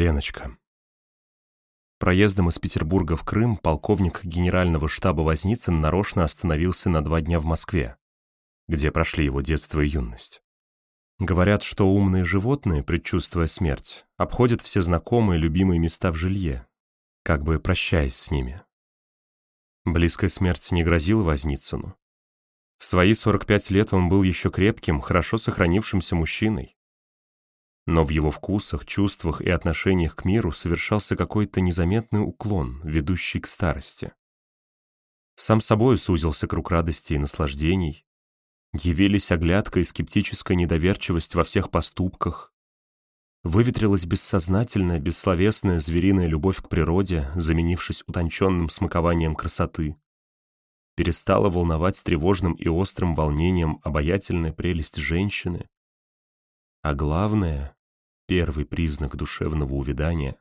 Леночка. Проездом из Петербурга в Крым полковник генерального штаба Возницын нарочно остановился на два дня в Москве, где прошли его детство и юность. Говорят, что умные животные, предчувствуя смерть, обходят все знакомые любимые места в жилье, как бы прощаясь с ними. Близкая смерть не грозила Возницыну. В свои 45 лет он был еще крепким, хорошо сохранившимся мужчиной. Но в его вкусах, чувствах и отношениях к миру совершался какой-то незаметный уклон, ведущий к старости. Сам собой сузился круг радости и наслаждений, Явились оглядка и скептическая недоверчивость во всех поступках. Выветрилась бессознательная, бессловесная звериная любовь к природе, заменившись утонченным смакованием красоты. Перестала волновать тревожным и острым волнением обаятельная прелесть женщины. А главное, первый признак душевного увядания,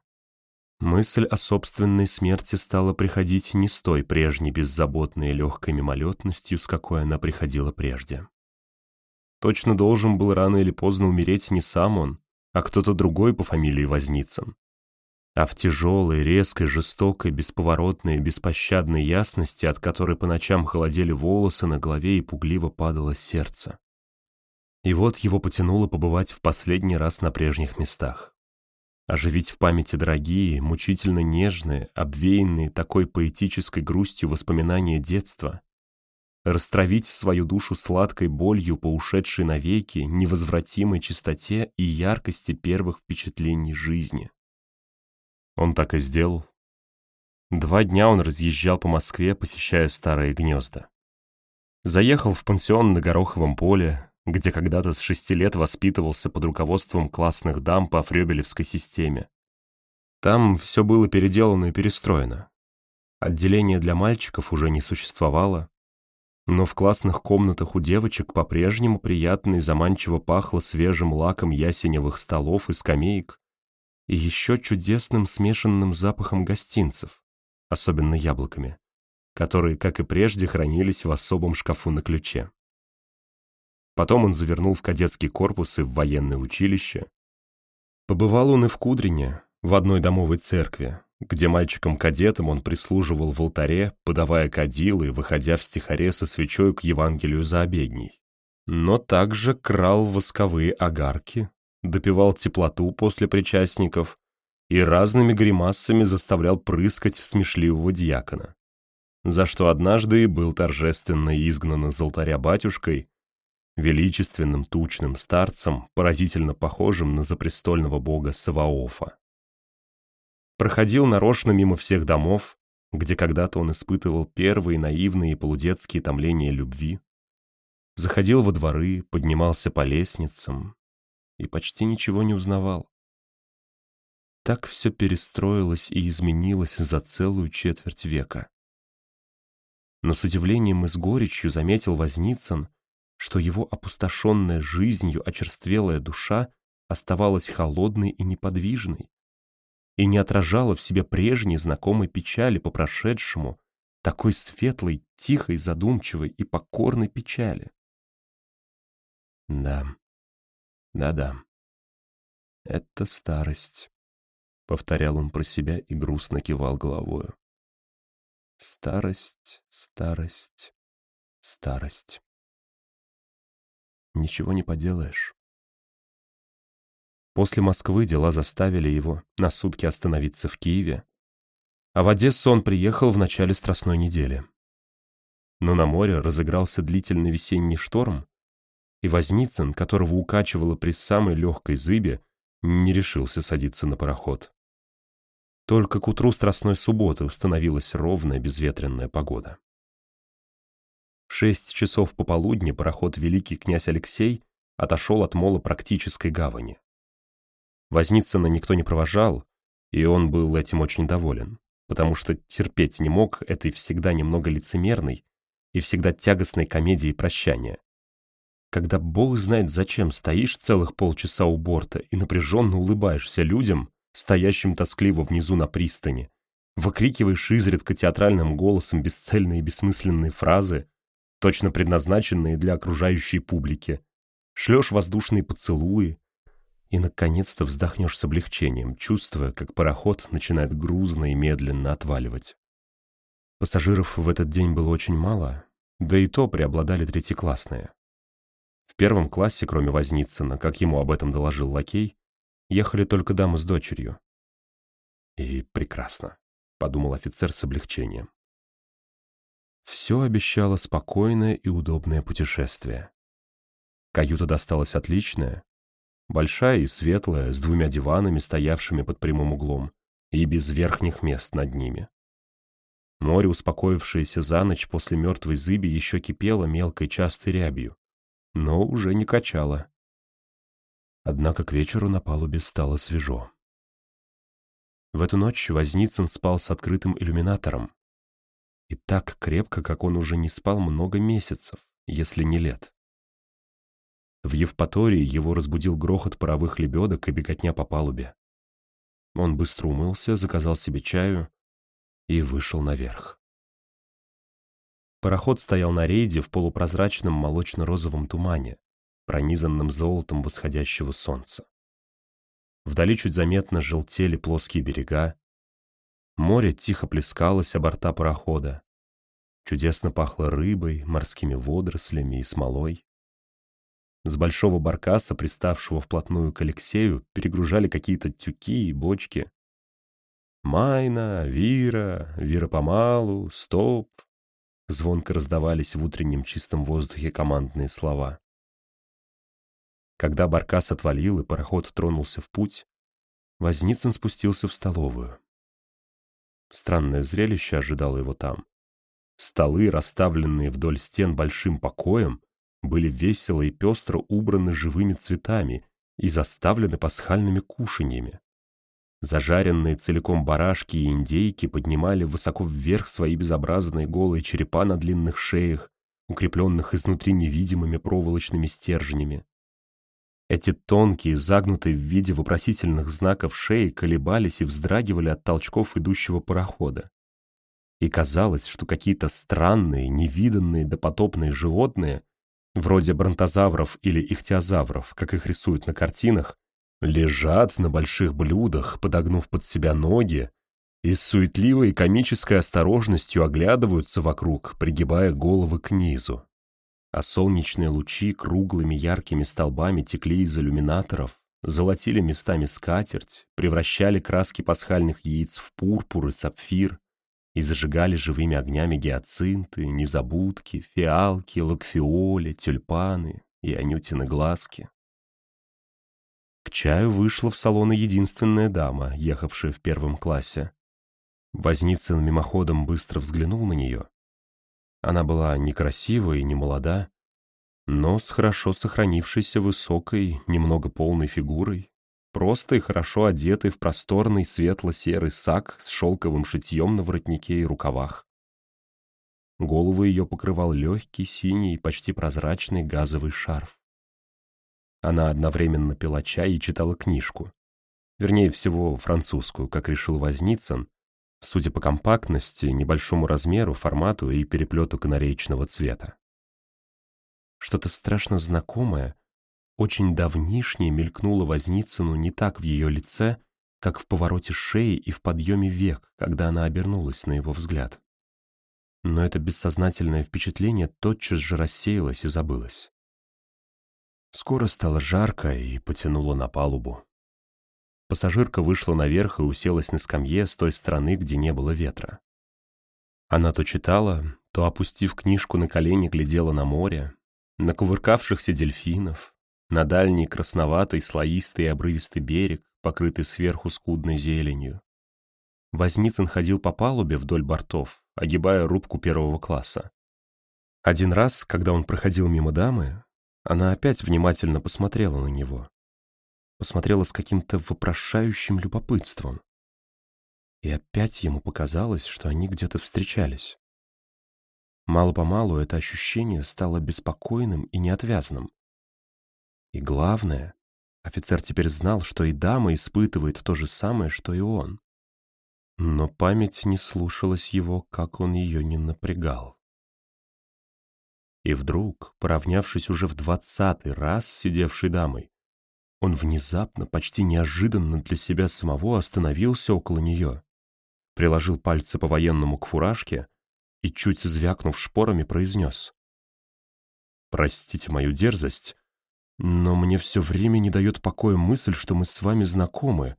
Мысль о собственной смерти стала приходить не с той прежней беззаботной и легкой мимолетностью, с какой она приходила прежде. Точно должен был рано или поздно умереть не сам он, а кто-то другой по фамилии Возницын. А в тяжелой, резкой, жестокой, бесповоротной, беспощадной ясности, от которой по ночам холодели волосы на голове и пугливо падало сердце. И вот его потянуло побывать в последний раз на прежних местах оживить в памяти дорогие, мучительно нежные, обвеянные такой поэтической грустью воспоминания детства, растравить свою душу сладкой болью по ушедшей навеки, невозвратимой чистоте и яркости первых впечатлений жизни. Он так и сделал. Два дня он разъезжал по Москве, посещая старые гнезда. Заехал в пансион на Гороховом поле, где когда-то с шести лет воспитывался под руководством классных дам по фрёбелевской системе. Там все было переделано и перестроено. Отделение для мальчиков уже не существовало, но в классных комнатах у девочек по-прежнему приятно и заманчиво пахло свежим лаком ясеневых столов и скамеек и еще чудесным смешанным запахом гостинцев, особенно яблоками, которые, как и прежде, хранились в особом шкафу на ключе. Потом он завернул в кадетский корпус и в военное училище. Побывал он и в Кудрине, в одной домовой церкви, где мальчикам-кадетам он прислуживал в алтаре, подавая кадилы выходя в стихаре со свечой к Евангелию за обедней. Но также крал восковые огарки, допивал теплоту после причастников и разными гримасами заставлял прыскать смешливого дьякона. За что однажды и был торжественно изгнан из алтаря батюшкой, величественным тучным старцем, поразительно похожим на запрестольного бога Саваофа. Проходил нарочно мимо всех домов, где когда-то он испытывал первые наивные полудетские томления любви, заходил во дворы, поднимался по лестницам и почти ничего не узнавал. Так все перестроилось и изменилось за целую четверть века. Но с удивлением и с горечью заметил Возницын, что его опустошенная жизнью очерствелая душа оставалась холодной и неподвижной и не отражала в себе прежней знакомой печали по прошедшему, такой светлой, тихой, задумчивой и покорной печали. Да, да-да, это старость, — повторял он про себя и грустно кивал головою. Старость, старость, старость ничего не поделаешь. После Москвы дела заставили его на сутки остановиться в Киеве, а в Одессу он приехал в начале Страстной недели. Но на море разыгрался длительный весенний шторм, и Возницын, которого укачивало при самой легкой зыбе, не решился садиться на пароход. Только к утру Страстной субботы установилась ровная безветренная погода. В шесть часов пополудни пароход «Великий князь Алексей» отошел от мола практической гавани. Возницына никто не провожал, и он был этим очень доволен, потому что терпеть не мог этой всегда немного лицемерной и всегда тягостной комедии прощания. Когда бог знает зачем стоишь целых полчаса у борта и напряженно улыбаешься людям, стоящим тоскливо внизу на пристани, выкрикиваешь изредка театральным голосом бесцельные и бессмысленные фразы, точно предназначенные для окружающей публики. Шлешь воздушные поцелуи, и, наконец-то, вздохнешь с облегчением, чувствуя, как пароход начинает грузно и медленно отваливать. Пассажиров в этот день было очень мало, да и то преобладали третьеклассные. В первом классе, кроме Возницына, как ему об этом доложил лакей, ехали только дамы с дочерью. И прекрасно, подумал офицер с облегчением. Все обещало спокойное и удобное путешествие. Каюта досталась отличная, большая и светлая, с двумя диванами, стоявшими под прямым углом, и без верхних мест над ними. Море, успокоившееся за ночь после мертвой зыби, еще кипело мелкой частой рябью, но уже не качало. Однако к вечеру на палубе стало свежо. В эту ночь Возницын спал с открытым иллюминатором. И так крепко, как он уже не спал много месяцев, если не лет. В Евпатории его разбудил грохот паровых лебедок и беготня по палубе. Он быстро умылся, заказал себе чаю и вышел наверх. Пароход стоял на рейде в полупрозрачном молочно-розовом тумане, пронизанном золотом восходящего солнца. Вдали чуть заметно желтели плоские берега. Море тихо плескалось о борта парохода. Чудесно пахло рыбой, морскими водорослями и смолой. С большого баркаса, приставшего вплотную к Алексею, перегружали какие-то тюки и бочки. «Майна», «Вира», «Вира помалу», «Стоп». Звонко раздавались в утреннем чистом воздухе командные слова. Когда баркас отвалил и пароход тронулся в путь, Возницын спустился в столовую. Странное зрелище ожидало его там. Столы, расставленные вдоль стен большим покоем, были весело и пестро убраны живыми цветами и заставлены пасхальными кушаньями. Зажаренные целиком барашки и индейки поднимали высоко вверх свои безобразные голые черепа на длинных шеях, укрепленных изнутри невидимыми проволочными стержнями. Эти тонкие, загнутые в виде вопросительных знаков шеи колебались и вздрагивали от толчков идущего парохода. И казалось, что какие-то странные, невиданные допотопные животные, вроде бронтозавров или ихтиозавров, как их рисуют на картинах, лежат на больших блюдах, подогнув под себя ноги, и с суетливой комической осторожностью оглядываются вокруг, пригибая головы к низу а солнечные лучи круглыми яркими столбами текли из иллюминаторов, золотили местами скатерть, превращали краски пасхальных яиц в пурпур и сапфир и зажигали живыми огнями гиацинты, незабудки, фиалки, лакфиоли, тюльпаны и анютины глазки. К чаю вышла в салон единственная дама, ехавшая в первом классе. Возницын мимоходом быстро взглянул на нее она была некрасива и не молода, но с хорошо сохранившейся высокой, немного полной фигурой, просто и хорошо одетой в просторный светло-серый сак с шелковым шитьем на воротнике и рукавах. Голову ее покрывал легкий, синий, почти прозрачный газовый шарф. Она одновременно пила чай и читала книжку. Вернее всего, французскую, как решил Возницын, судя по компактности, небольшому размеру, формату и переплету канареечного цвета. Что-то страшно знакомое, очень давнишнее мелькнуло Возницыну не так в ее лице, как в повороте шеи и в подъеме век, когда она обернулась на его взгляд. Но это бессознательное впечатление тотчас же рассеялось и забылось. Скоро стало жарко и потянуло на палубу. Пассажирка вышла наверх и уселась на скамье с той стороны, где не было ветра. Она то читала, то, опустив книжку на колени, глядела на море, на кувыркавшихся дельфинов, на дальний красноватый, слоистый обрывистый берег, покрытый сверху скудной зеленью. Возницын ходил по палубе вдоль бортов, огибая рубку первого класса. Один раз, когда он проходил мимо дамы, она опять внимательно посмотрела на него посмотрела с каким-то вопрошающим любопытством. И опять ему показалось, что они где-то встречались. Мало-помалу это ощущение стало беспокойным и неотвязным. И главное, офицер теперь знал, что и дама испытывает то же самое, что и он. Но память не слушалась его, как он ее не напрягал. И вдруг, поравнявшись уже в двадцатый раз с сидевшей дамой, Он внезапно, почти неожиданно для себя самого остановился около нее, приложил пальцы по-военному к фуражке и, чуть звякнув шпорами, произнес. «Простите мою дерзость, но мне все время не дает покоя мысль, что мы с вами знакомы,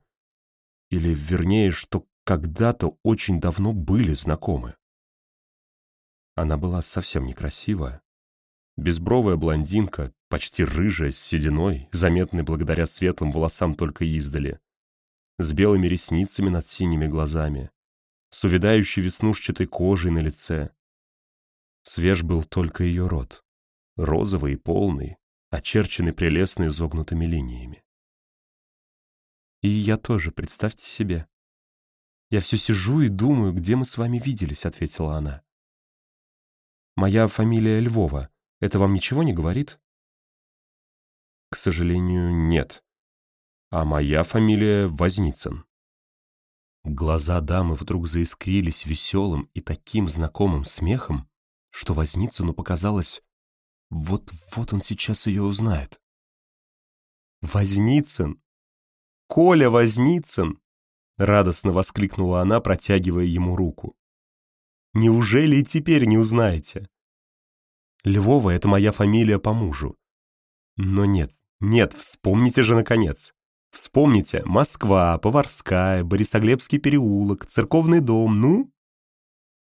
или, вернее, что когда-то очень давно были знакомы». Она была совсем некрасивая. Безбровая блондинка, почти рыжая, с сединой, заметной благодаря светлым волосам только издали, с белыми ресницами над синими глазами, с увядающей веснушчатой кожей на лице. Свеж был только ее рот, розовый и полный, очерченный прелестно изогнутыми линиями. И я тоже, представьте себе. Я все сижу и думаю, где мы с вами виделись, ответила она. Моя фамилия Львова. Это вам ничего не говорит? К сожалению, нет. А моя фамилия Возницын. Глаза дамы вдруг заискрились веселым и таким знакомым смехом, что Возницыну показалось, вот-вот он сейчас ее узнает. «Возницын! Коля Возницын!» — радостно воскликнула она, протягивая ему руку. «Неужели и теперь не узнаете?» Львова — это моя фамилия по мужу. Но нет, нет, вспомните же наконец. Вспомните, Москва, Поварская, Борисоглебский переулок, Церковный дом, ну?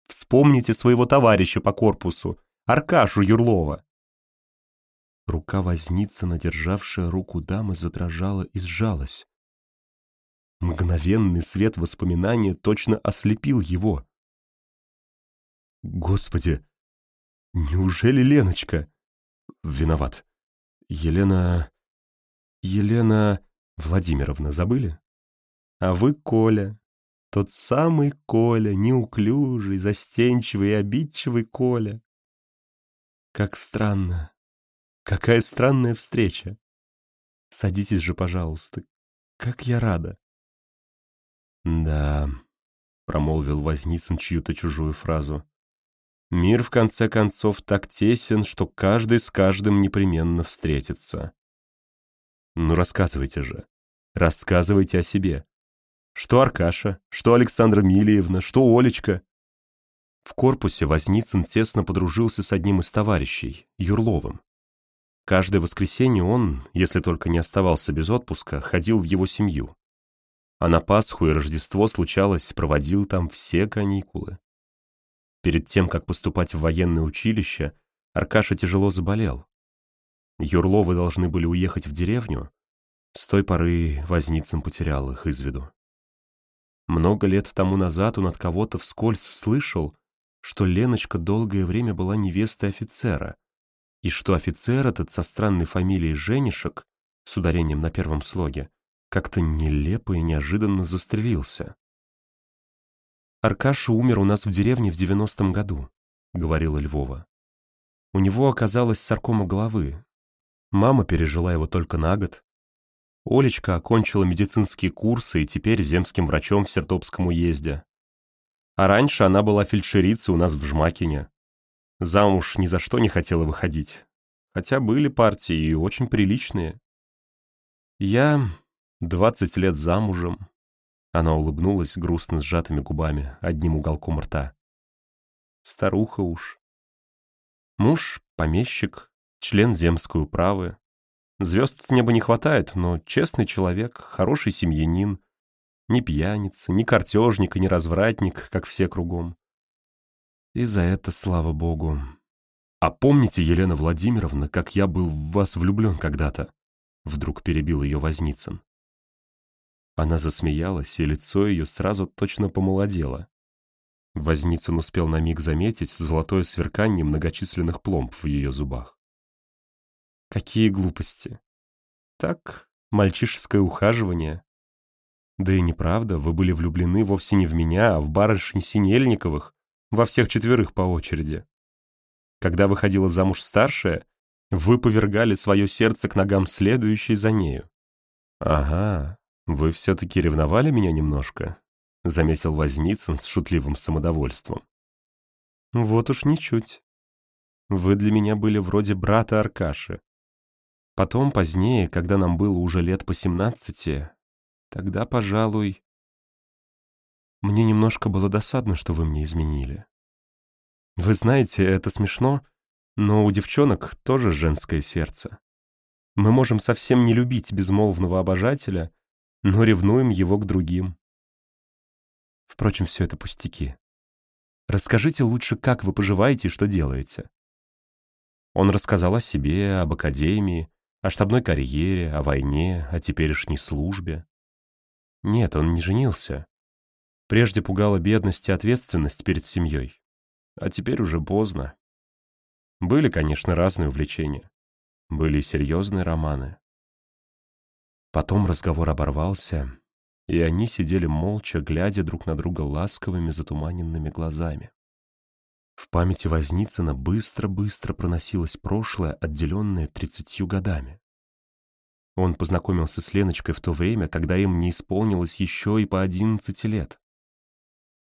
Вспомните своего товарища по корпусу, Аркашу Юрлова. Рука возница, надержавшая руку дамы, задрожала и сжалась. Мгновенный свет воспоминания точно ослепил его. Господи, Неужели Леночка? Виноват. Елена... Елена Владимировна забыли? А вы Коля. Тот самый Коля, неуклюжий, застенчивый и обидчивый Коля. Как странно. Какая странная встреча. Садитесь же, пожалуйста. Как я рада. Да, промолвил Возницын чью-то чужую фразу. Мир, в конце концов, так тесен, что каждый с каждым непременно встретится. Ну, рассказывайте же. Рассказывайте о себе. Что Аркаша, что Александра Милиевна, что Олечка. В корпусе Возницын тесно подружился с одним из товарищей, Юрловым. Каждое воскресенье он, если только не оставался без отпуска, ходил в его семью. А на Пасху и Рождество случалось, проводил там все каникулы. Перед тем, как поступать в военное училище, Аркаша тяжело заболел. Юрловы должны были уехать в деревню. С той поры Возницын потерял их из виду. Много лет тому назад он от кого-то вскользь слышал, что Леночка долгое время была невестой офицера, и что офицер этот со странной фамилией Женишек, с ударением на первом слоге, как-то нелепо и неожиданно застрелился. «Аркаша умер у нас в деревне в девяностом году», — говорила Львова. «У него оказалась саркома головы. Мама пережила его только на год. Олечка окончила медицинские курсы и теперь земским врачом в Сертопском уезде. А раньше она была фельдшерицей у нас в Жмакине. Замуж ни за что не хотела выходить. Хотя были партии и очень приличные. Я двадцать лет замужем, она улыбнулась грустно сжатыми губами, одним уголком рта. Старуха уж. Муж — помещик, член земской управы. Звезд с неба не хватает, но честный человек, хороший семьянин. Ни пьяница, ни картежник и ни развратник, как все кругом. И за это, слава богу. А помните, Елена Владимировна, как я был в вас влюблен когда-то? Вдруг перебил ее Возницын. Она засмеялась, и лицо ее сразу точно помолодело. Возницын успел на миг заметить золотое сверкание многочисленных пломб в ее зубах. Какие глупости. Так, мальчишеское ухаживание. Да и неправда, вы были влюблены вовсе не в меня, а в барышень Синельниковых, во всех четверых по очереди. Когда выходила замуж старшая, вы повергали свое сердце к ногам следующей за нею. Ага, «Вы все-таки ревновали меня немножко?» — заметил Возницын с шутливым самодовольством. «Вот уж ничуть. Вы для меня были вроде брата Аркаши. Потом, позднее, когда нам было уже лет по семнадцати, тогда, пожалуй... Мне немножко было досадно, что вы мне изменили. Вы знаете, это смешно, но у девчонок тоже женское сердце. Мы можем совсем не любить безмолвного обожателя, но ревнуем его к другим. Впрочем, все это пустяки. Расскажите лучше, как вы поживаете и что делаете. Он рассказал о себе, об академии, о штабной карьере, о войне, о теперешней службе. Нет, он не женился. Прежде пугала бедность и ответственность перед семьей. А теперь уже поздно. Были, конечно, разные увлечения. Были серьезные романы. Потом разговор оборвался, и они сидели молча, глядя друг на друга ласковыми затуманенными глазами. В памяти Возницына быстро-быстро проносилось прошлое, отделенное тридцатью годами. Он познакомился с Леночкой в то время, когда им не исполнилось еще и по одиннадцати лет.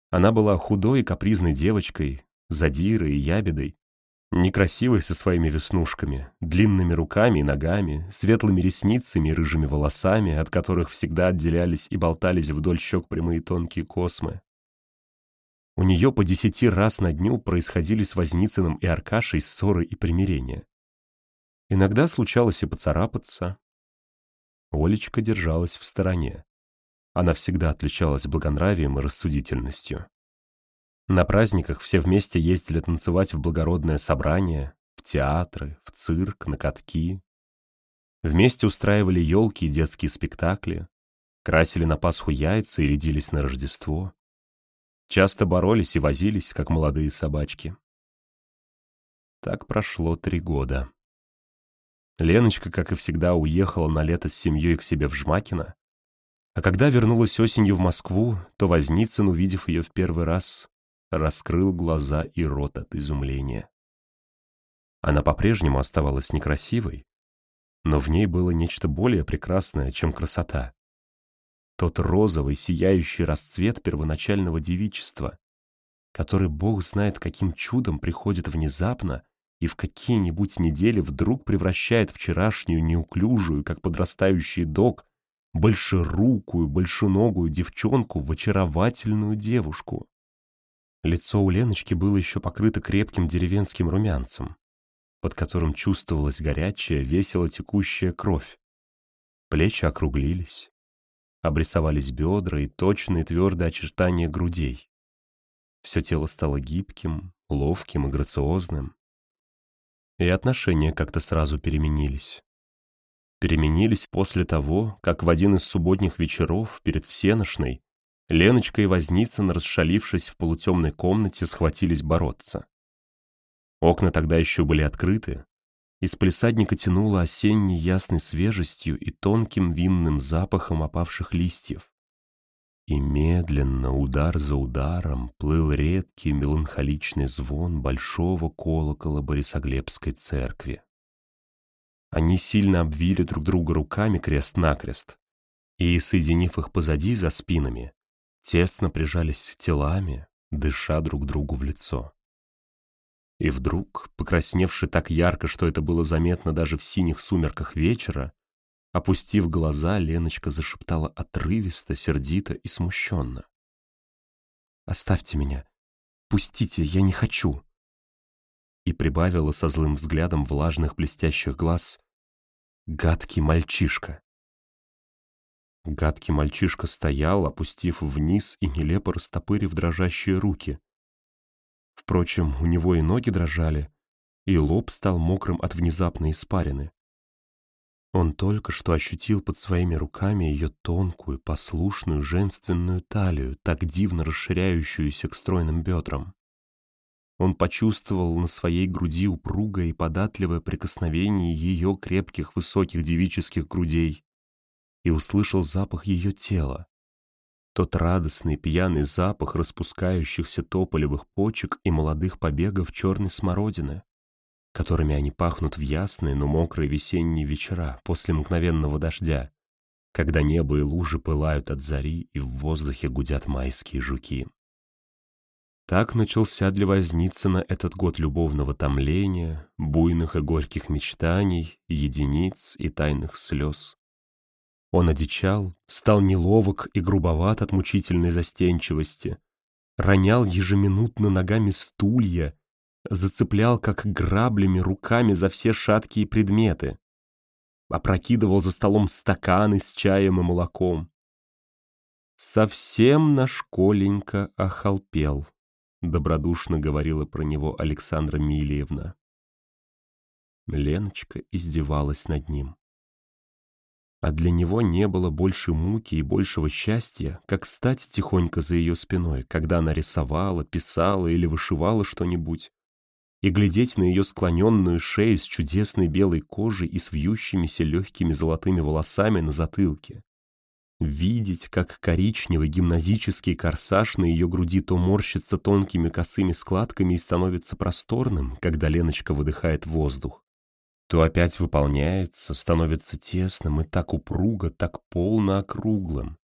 Она была худой и капризной девочкой, задирой и ябедой, Некрасивой со своими веснушками, длинными руками и ногами, светлыми ресницами и рыжими волосами, от которых всегда отделялись и болтались вдоль щек прямые тонкие космы. У нее по десяти раз на дню происходили с Возницыным и Аркашей ссоры и примирения. Иногда случалось и поцарапаться. Олечка держалась в стороне. Она всегда отличалась благонравием и рассудительностью. На праздниках все вместе ездили танцевать в благородное собрание, в театры, в цирк, на катки. Вместе устраивали елки и детские спектакли, красили на Пасху яйца и рядились на Рождество. Часто боролись и возились, как молодые собачки. Так прошло три года. Леночка, как и всегда, уехала на лето с семьей к себе в Жмакино, а когда вернулась осенью в Москву, то Возницын, увидев ее в первый раз, раскрыл глаза и рот от изумления. Она по-прежнему оставалась некрасивой, но в ней было нечто более прекрасное, чем красота. Тот розовый, сияющий расцвет первоначального девичества, который Бог знает каким чудом приходит внезапно и в какие-нибудь недели вдруг превращает вчерашнюю неуклюжую, как подрастающий дог, большерукую, большеногую девчонку в очаровательную девушку. Лицо у Леночки было еще покрыто крепким деревенским румянцем, под которым чувствовалась горячая, весело текущая кровь. Плечи округлились, обрисовались бедра и точные твердые очертания грудей. Все тело стало гибким, ловким и грациозным. И отношения как-то сразу переменились. Переменились после того, как в один из субботних вечеров перед всеношной Леночка и Возницын, расшалившись в полутемной комнате, схватились бороться. Окна тогда еще были открыты, из палисадника тянуло осенней ясной свежестью и тонким винным запахом опавших листьев. И медленно, удар за ударом, плыл редкий меланхоличный звон большого колокола Борисоглебской церкви. Они сильно обвили друг друга руками крест-накрест, и, соединив их позади за спинами, тесно прижались телами, дыша друг другу в лицо. И вдруг, покрасневши так ярко, что это было заметно даже в синих сумерках вечера, опустив глаза, Леночка зашептала отрывисто, сердито и смущенно. «Оставьте меня! Пустите, я не хочу!» И прибавила со злым взглядом влажных блестящих глаз «Гадкий мальчишка!» Гадкий мальчишка стоял, опустив вниз и нелепо растопырив дрожащие руки. Впрочем, у него и ноги дрожали, и лоб стал мокрым от внезапной испарины. Он только что ощутил под своими руками ее тонкую, послушную, женственную талию, так дивно расширяющуюся к стройным бедрам. Он почувствовал на своей груди упругое и податливое прикосновение ее крепких высоких девических грудей и услышал запах ее тела. Тот радостный пьяный запах распускающихся тополевых почек и молодых побегов черной смородины, которыми они пахнут в ясные, но мокрые весенние вечера после мгновенного дождя, когда небо и лужи пылают от зари и в воздухе гудят майские жуки. Так начался для Возницына этот год любовного томления, буйных и горьких мечтаний, единиц и тайных слез. Он одичал, стал неловок и грубоват от мучительной застенчивости, ронял ежеминутно ногами стулья, зацеплял как граблями руками за все шаткие предметы, опрокидывал за столом стаканы с чаем и молоком. Совсем наш охалпел. — добродушно говорила про него Александра Милиевна. Леночка издевалась над ним. А для него не было больше муки и большего счастья, как стать тихонько за ее спиной, когда она рисовала, писала или вышивала что-нибудь, и глядеть на ее склоненную шею с чудесной белой кожей и с вьющимися легкими золотыми волосами на затылке, Видеть, как коричневый гимназический корсаж на ее груди то морщится тонкими косыми складками и становится просторным, когда Леночка выдыхает воздух, то опять выполняется, становится тесным и так упруго, так полно округлым.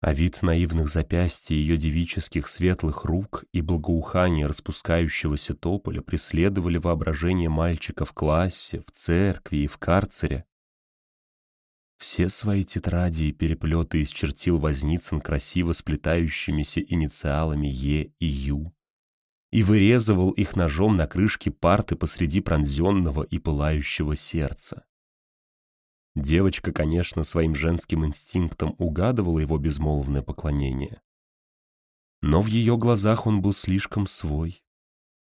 А вид наивных запястий ее девических светлых рук и благоухание распускающегося тополя преследовали воображение мальчика в классе, в церкви и в карцере, все свои тетради и переплеты исчертил Возницын красиво сплетающимися инициалами Е и Ю и вырезывал их ножом на крышке парты посреди пронзенного и пылающего сердца. Девочка, конечно, своим женским инстинктом угадывала его безмолвное поклонение. Но в ее глазах он был слишком свой,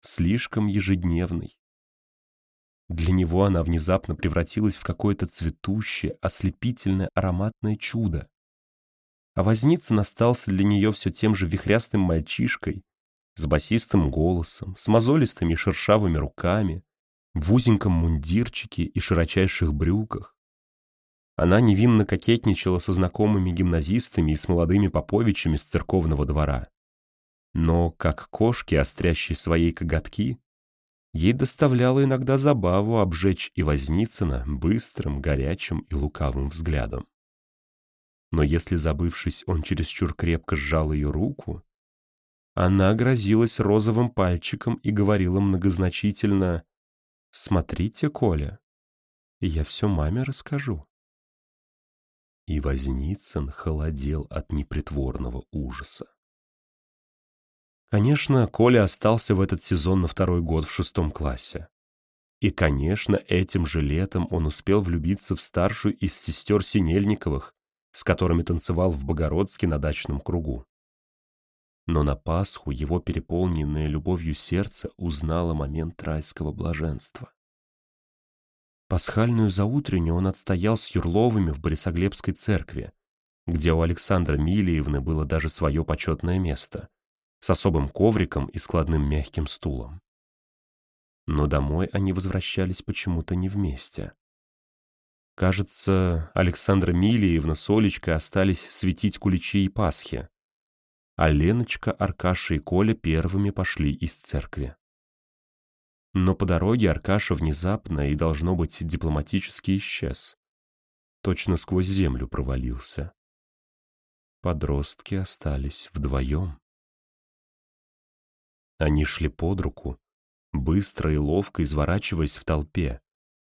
слишком ежедневный, для него она внезапно превратилась в какое-то цветущее, ослепительное, ароматное чудо. А Возницын остался для нее все тем же вихрястым мальчишкой, с басистым голосом, с мозолистыми шершавыми руками, в узеньком мундирчике и широчайших брюках. Она невинно кокетничала со знакомыми гимназистами и с молодыми поповичами с церковного двора. Но, как кошки, острящие свои коготки, Ей доставляло иногда забаву обжечь и Возницына быстрым, горячим и лукавым взглядом. Но если, забывшись, он чересчур крепко сжал ее руку, она грозилась розовым пальчиком и говорила многозначительно «Смотрите, Коля, я все маме расскажу». И Возницын холодел от непритворного ужаса. Конечно, Коля остался в этот сезон на второй год в шестом классе. И, конечно, этим же летом он успел влюбиться в старшую из сестер Синельниковых, с которыми танцевал в Богородске на дачном кругу. Но на Пасху его переполненное любовью сердце узнало момент райского блаженства. Пасхальную заутреннюю он отстоял с Юрловыми в Борисоглебской церкви, где у Александра Милиевны было даже свое почетное место — с особым ковриком и складным мягким стулом. Но домой они возвращались почему-то не вместе. Кажется, Александра Милиевна с Олечкой остались светить куличи и Пасхи, а Леночка, Аркаша и Коля первыми пошли из церкви. Но по дороге Аркаша внезапно и, должно быть, дипломатически исчез. Точно сквозь землю провалился. Подростки остались вдвоем. Они шли под руку, быстро и ловко изворачиваясь в толпе,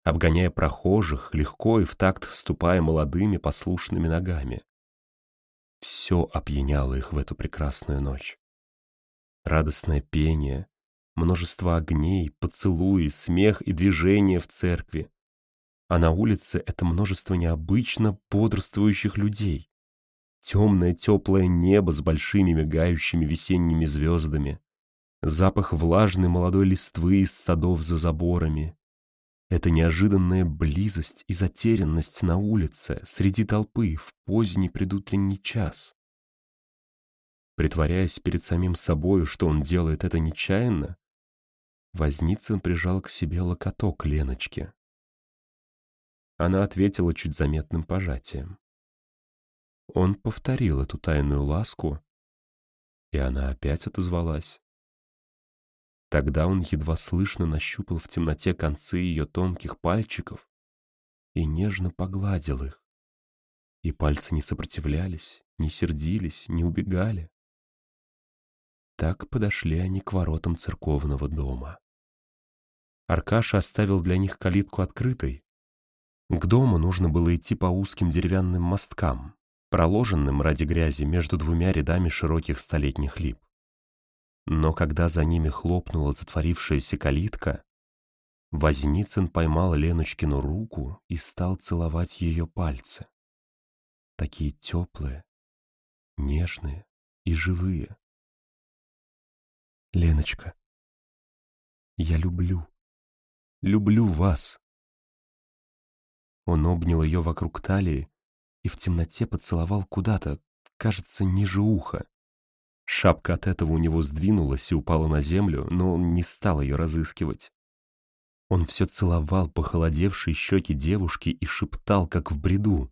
обгоняя прохожих, легко и в такт ступая молодыми послушными ногами. Все опьяняло их в эту прекрасную ночь. Радостное пение, множество огней, поцелуи, смех и движения в церкви. А на улице это множество необычно бодрствующих людей. Темное теплое небо с большими мигающими весенними звездами, запах влажной молодой листвы из садов за заборами. Это неожиданная близость и затерянность на улице, среди толпы, в поздний предутренний час. Притворяясь перед самим собою, что он делает это нечаянно, Возницын прижал к себе локоток Леночки. Она ответила чуть заметным пожатием. Он повторил эту тайную ласку, и она опять отозвалась. Тогда он едва слышно нащупал в темноте концы ее тонких пальчиков и нежно погладил их. И пальцы не сопротивлялись, не сердились, не убегали. Так подошли они к воротам церковного дома. Аркаша оставил для них калитку открытой. К дому нужно было идти по узким деревянным мосткам, проложенным ради грязи между двумя рядами широких столетних лип. Но когда за ними хлопнула затворившаяся калитка, Возницын поймал Леночкину руку и стал целовать ее пальцы. Такие теплые, нежные и живые. Леночка, я люблю, люблю вас. Он обнял ее вокруг талии и в темноте поцеловал куда-то, кажется, ниже уха. Шапка от этого у него сдвинулась и упала на землю, но он не стал ее разыскивать. Он все целовал похолодевшие щеки девушки и шептал, как в бреду.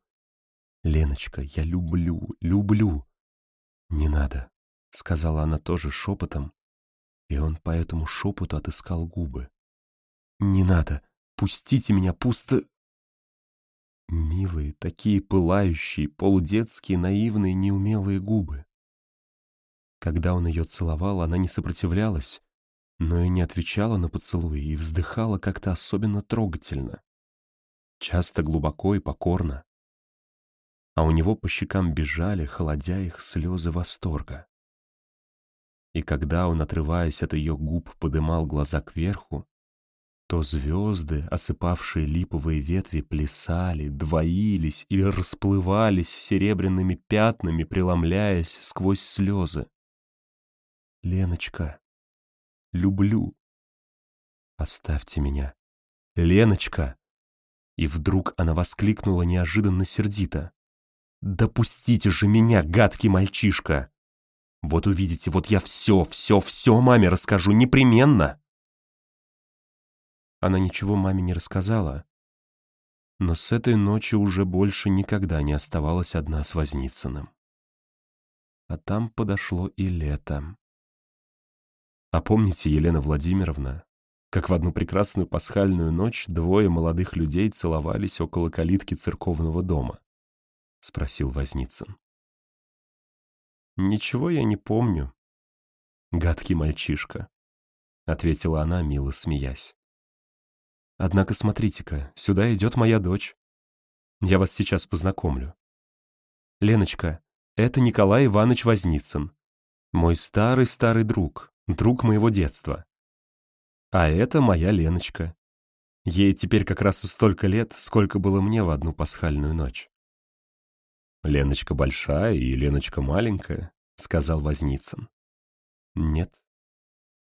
«Леночка, я люблю, люблю». «Не надо», — сказала она тоже шепотом, и он по этому шепоту отыскал губы. «Не надо, пустите меня, пусто...» Милые, такие пылающие, полудетские, наивные, неумелые губы. Когда он ее целовал, она не сопротивлялась, но и не отвечала на поцелуи и вздыхала как-то особенно трогательно. Часто глубоко и покорно. А у него по щекам бежали, холодя их, слезы восторга. И когда он, отрываясь от ее губ, подымал глаза кверху, то звезды, осыпавшие липовые ветви, плясали, двоились или расплывались серебряными пятнами, преломляясь сквозь слезы. Леночка, люблю. Оставьте меня. Леночка. И вдруг она воскликнула неожиданно сердито. «Допустите же меня, гадкий мальчишка! Вот увидите, вот я все, все, все маме расскажу, непременно!» Она ничего маме не рассказала, но с этой ночи уже больше никогда не оставалась одна с Возницыным. А там подошло и лето. А помните, Елена Владимировна, как в одну прекрасную пасхальную ночь двое молодых людей целовались около калитки церковного дома? — спросил Возницын. «Ничего я не помню, гадкий мальчишка», — ответила она, мило смеясь. «Однако смотрите-ка, сюда идет моя дочь. Я вас сейчас познакомлю. Леночка, это Николай Иванович Возницын, мой старый-старый друг, друг моего детства. А это моя Леночка. Ей теперь как раз столько лет, сколько было мне в одну пасхальную ночь. «Леночка большая и Леночка маленькая», — сказал Возницын. «Нет.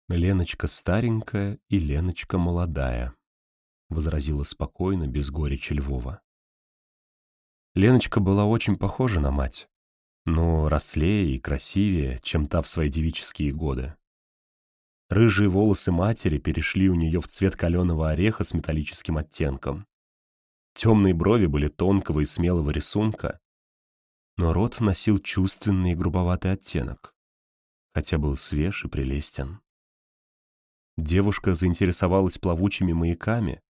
Леночка старенькая и Леночка молодая», — возразила спокойно, без горечи Львова. Леночка была очень похожа на мать, но рослее и красивее, чем та в свои девические годы. Рыжие волосы матери перешли у нее в цвет каленого ореха с металлическим оттенком. Темные брови были тонкого и смелого рисунка, но рот носил чувственный и грубоватый оттенок, хотя был свеж и прелестен. Девушка заинтересовалась плавучими маяками,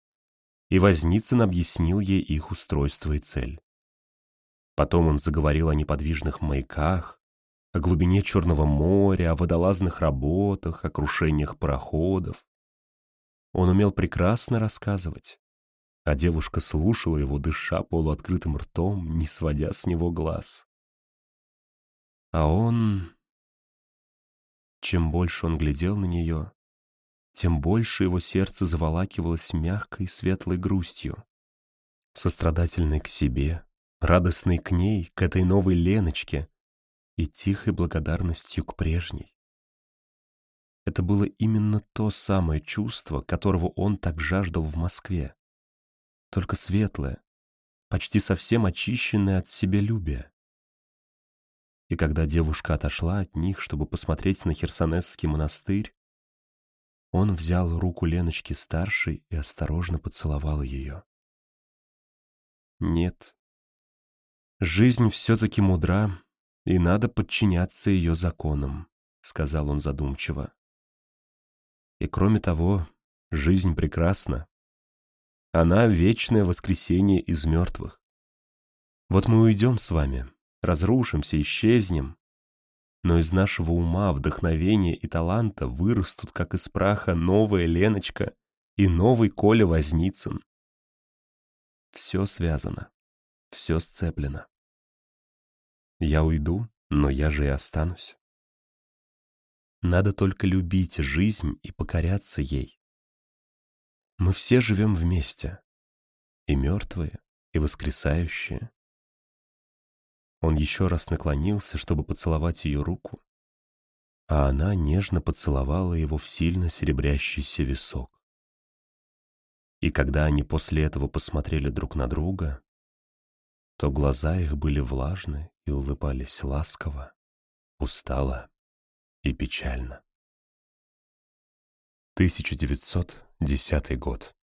и Возницын объяснил ей их устройство и цель. Потом он заговорил о неподвижных маяках, о глубине Черного моря, о водолазных работах, о крушениях пароходов. Он умел прекрасно рассказывать, а девушка слушала его, дыша полуоткрытым ртом, не сводя с него глаз. А он... Чем больше он глядел на нее, тем больше его сердце заволакивалось мягкой светлой грустью, сострадательной к себе, радостной к ней, к этой новой Леночке, и тихой благодарностью к прежней. Это было именно то самое чувство, которого он так жаждал в Москве. Только светлое, почти совсем очищенное от себелюбия. И когда девушка отошла от них, чтобы посмотреть на Херсонесский монастырь, он взял руку Леночки старшей и осторожно поцеловал ее. Нет, жизнь все-таки мудра и надо подчиняться ее законам», — сказал он задумчиво. «И кроме того, жизнь прекрасна. Она — вечное воскресение из мертвых. Вот мы уйдем с вами, разрушимся, исчезнем, Но из нашего ума, вдохновения и таланта вырастут, как из праха, новая Леночка и новый Коля Возницын. Все связано, все сцеплено. Я уйду, но я же и останусь. Надо только любить жизнь и покоряться ей. Мы все живем вместе, и мертвые, и воскресающие. Он еще раз наклонился, чтобы поцеловать ее руку, а она нежно поцеловала его в сильно серебрящийся висок. И когда они после этого посмотрели друг на друга, то глаза их были влажны и улыбались ласково, устало и печально. 1910 год.